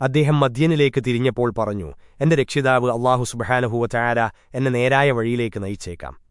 അദ്ദേഹം മദ്യനിലേക്ക് തിരിഞ്ഞപ്പോൾ പറഞ്ഞു എന്റെ രക്ഷിതാവ് അള്ളാഹു സുബഹാനഹുവ ചാര എന്നെ നേരായ വഴിയിലേക്ക് നയിച്ചേക്കാം.